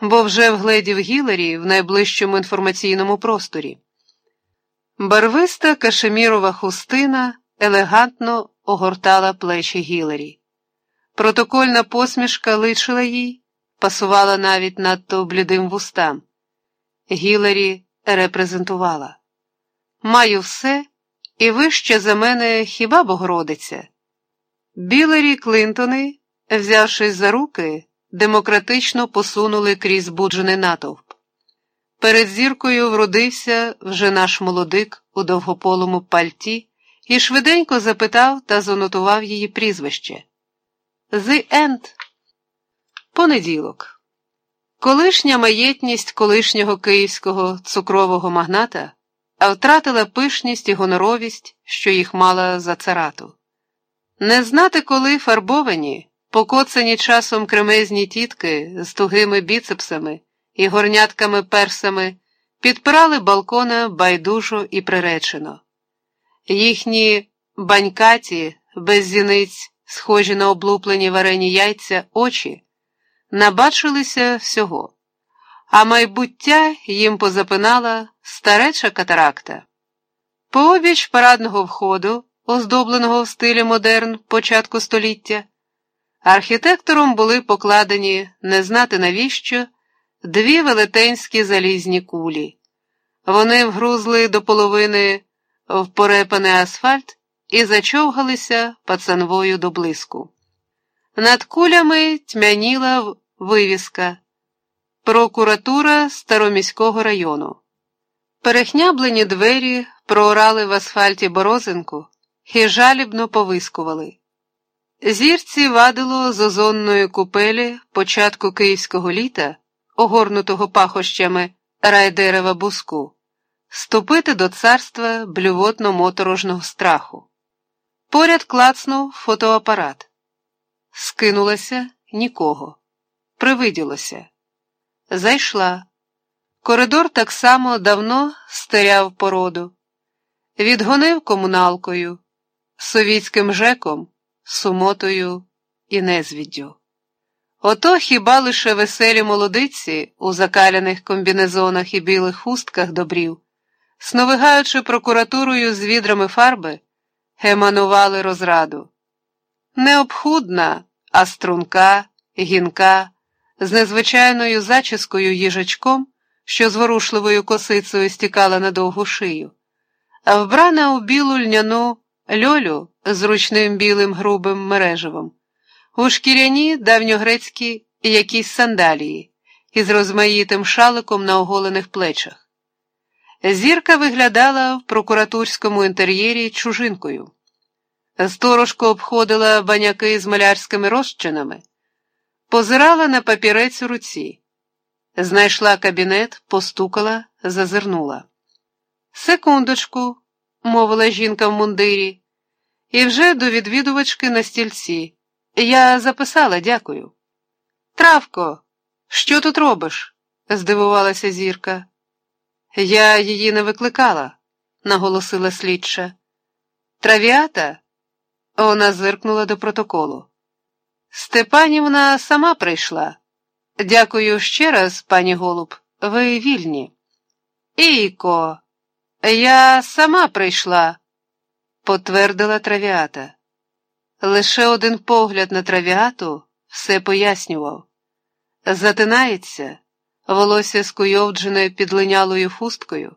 бо вже вгледів Гіларі в найближчому інформаційному просторі. Барвиста кашемірова хустина елегантно огортала плечі Гіларі. Протокольна посмішка личила їй, пасувала навіть надто блідим вустам. Гіларі репрезентувала. Маю все, і вище за мене хіба Богородиця. Білері Клинтони, взявшись за руки, демократично посунули крізь збуджений натовп. Перед зіркою вродився вже наш молодик у довгополому пальті і швиденько запитав та занотував її прізвище. The End. Понеділок. Колишня маєтність колишнього київського цукрового магната а втратила пишність і гоноровість, що їх мала за царату. Не знати, коли фарбовані, покоцані часом кремезні тітки з тугими біцепсами і горнятками персами підпирали балкона байдужо і приречено. Їхні банькаті, без зіниць, схожі на облуплені варені яйця очі, набачилися всього а майбуття їм позапинала стареча катаракта. Пообіч парадного входу, оздобленого в стилі модерн початку століття, архітектором були покладені не знати навіщо дві велетенські залізні кулі. Вони вгрузли до половини в порепаний асфальт і зачовгалися пацанвою до блиску. Над кулями тьмяніла вивіска. Прокуратура Староміського району. Перехняблені двері проорали в асфальті борозинку і жалібно повискували. Зірці вадило з озонної купелі початку київського літа, огорнутого пахощами райдерева буску, ступити до царства блювотно-моторожного страху. Поряд клацнув фотоапарат. Скинулася нікого. Привиділося. Зайшла. Коридор так само давно стеряв породу, відгонив комуналкою, совітським жеком, сумотою і незвіддю. Ото хіба лише веселі молодиці у закаляних комбінезонах і білих хустках добрів, сновигаючи прокуратурою з відрами фарби, еманували розраду. Необхудна, а струнка, гінка з незвичайною зачіскою їжачком, що зворушливою косицею стікала на довгу шию, вбрана у білу льняну льолю з ручним білим грубим мережевом, у шкіряні давньогрецькі якісь сандалії із розмаїтим шаликом на оголених плечах. Зірка виглядала в прокуратурському інтер'єрі чужинкою. Сторожко обходила баняки з малярськими розчинами позирала на папірець у руці, знайшла кабінет, постукала, зазирнула. Секундочку, мовила жінка в мундирі, і вже до відвідувачки на стільці. Я записала, дякую. Травко, що тут робиш? здивувалася зірка. Я її не викликала, наголосила слідча. Травіата? Вона зиркнула до протоколу. Степанівна сама прийшла. Дякую ще раз, пані Голуб, ви вільні. Ійко, я сама прийшла, потвердила травіата. Лише один погляд на травіату все пояснював. Затинається, волосся скуйовджене підлинялою хусткою,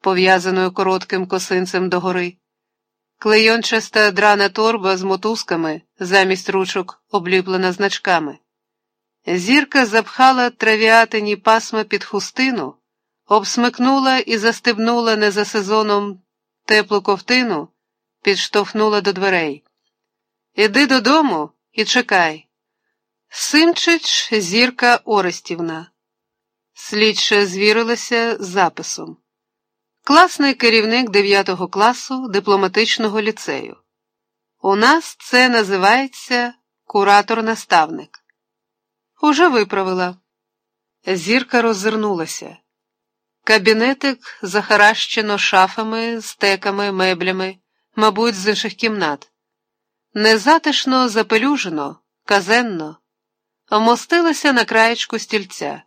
пов'язаною коротким косинцем догори. Клейончаста драна торба з мотузками замість ручок обліплена значками. Зірка запхала травіатині пасма під хустину, обсмикнула і застебнула не за сезоном теплу ковтину, підштовхнула до дверей. Іди додому і чекай. Симчич зірка Орестівна. Слідче звірилася з записом класний керівник 9 класу дипломатичного ліцею. У нас це називається куратор-наставник. Уже виправила. Зірка роззирнулася. Кабінетик захаращено шафами, стеками, меблями, мабуть, з інших кімнат. Незатишно запелюжено, казенно, мостилася на краєчку стільця.